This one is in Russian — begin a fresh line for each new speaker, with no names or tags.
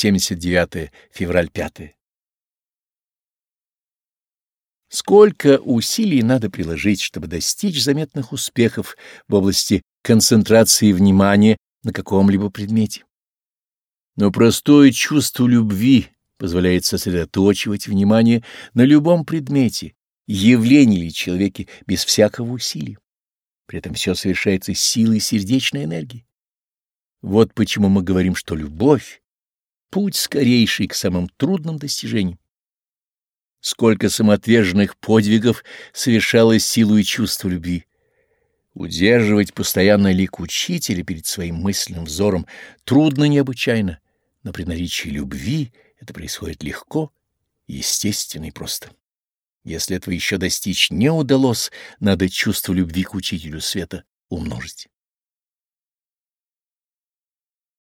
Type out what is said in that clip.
79 февраль 5. Сколько усилий надо приложить, чтобы достичь заметных успехов в области концентрации внимания на каком-либо предмете. Но простое чувство любви позволяет сосредоточивать внимание на любом предмете, явлении или человеке без всякого усилия. При этом все совершается силой сердечной энергии. Вот почему мы говорим, что любовь — путь скорейший к самым трудным достижениям. Сколько самоотверженных подвигов совершалось силу и чувство любви. Удерживать постоянно лик учителя перед своим мысленным взором трудно необычайно, но при наличии любви это происходит легко, естественно и просто. Если этого еще достичь не удалось, надо чувство любви к учителю света умножить.